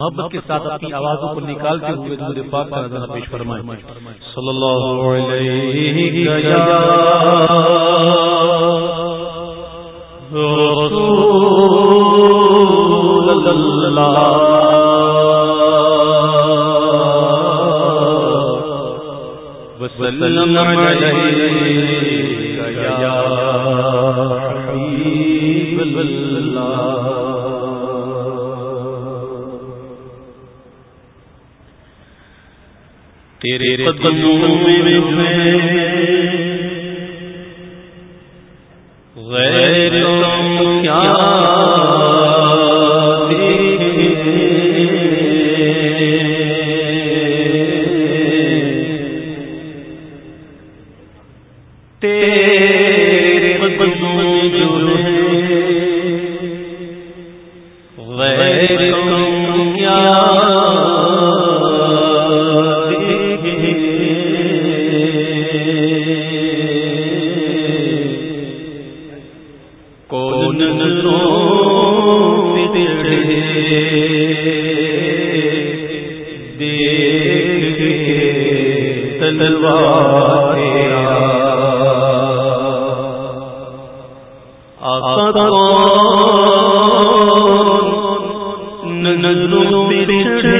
محبت کے ساتھ اپنی آوازوں کو نکالتے ہوئے دور پاک کا نظر پیش فرمائے۔ صلی اللہ علیہ رسول اللہ وسلم علیہ یا حبیب اللہ۔ تیرے قدموں میں نظروں میں چڑھے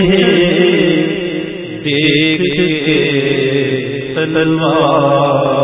دیکھ کے تلوار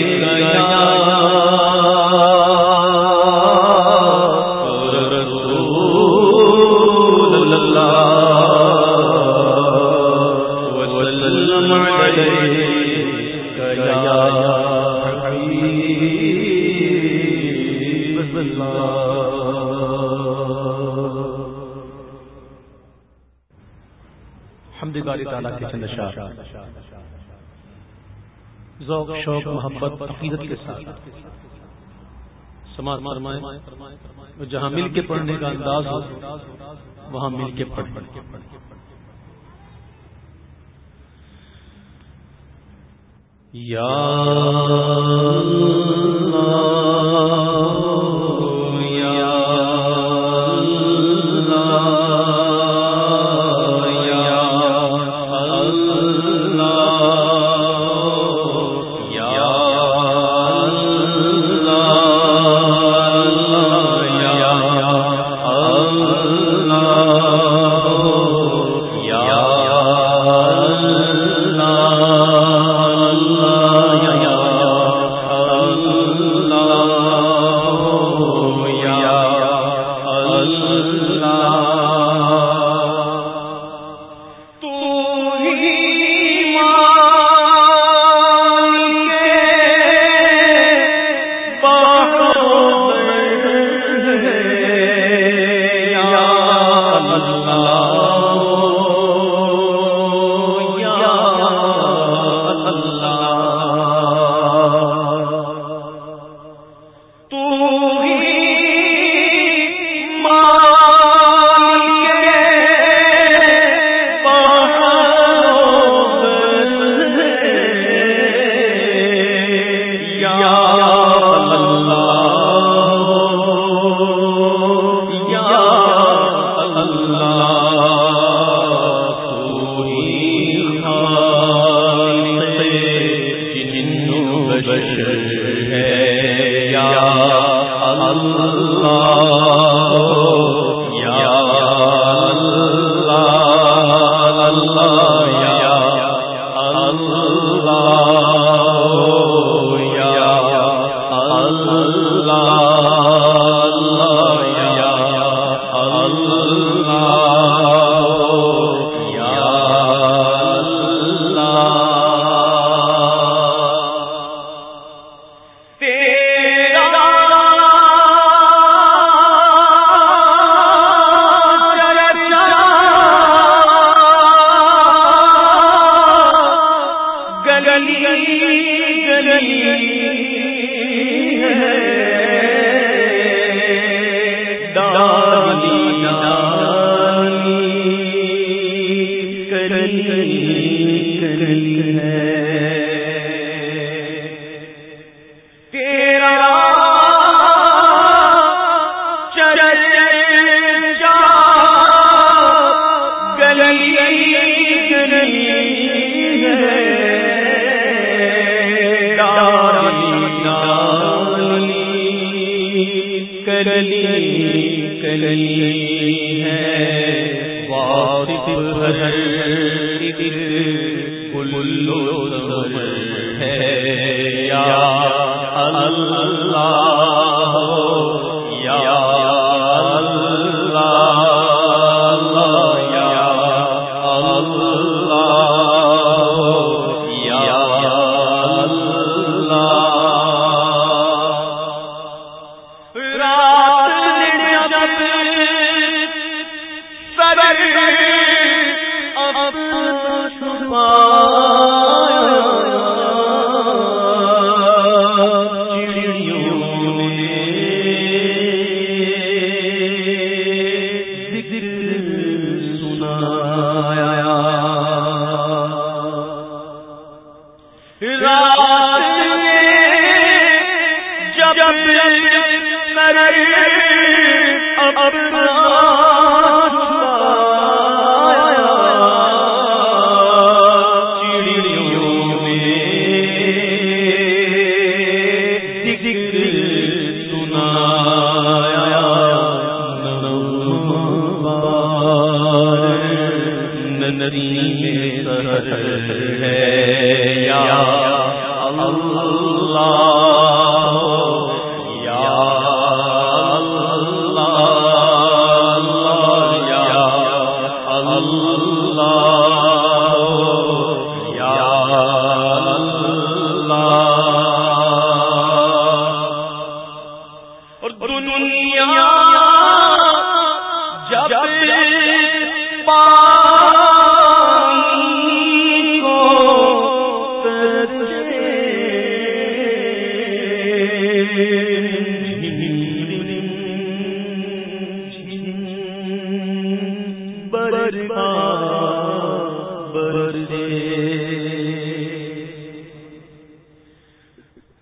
گیا حمد تعالیٰ کے چند ذوق شوق محبت عقیدت کے ساتھ سماج فرمائے جہاں مل کے پڑھنے کا انداز ہو، وہاں مل کے پڑھ یا اللہ گئی نکلی ہے۔ واقف ہر کلو ہے۔ یا اللہ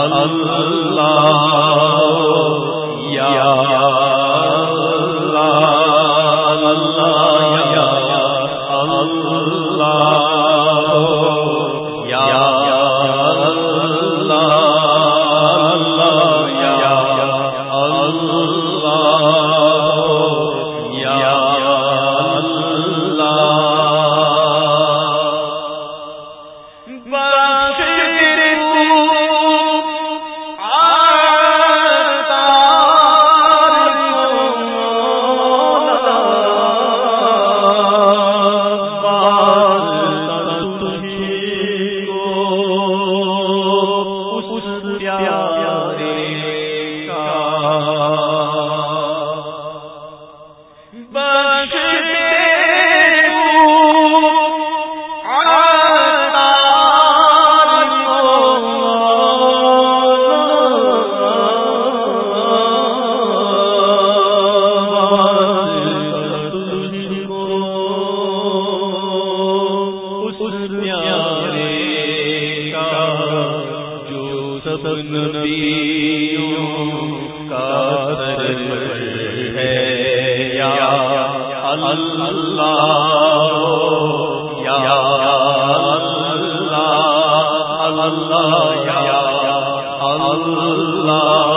اللہ یا سب نبیوں کا سرور ہے یا اللہ یا اللہ اللہ یا اللہ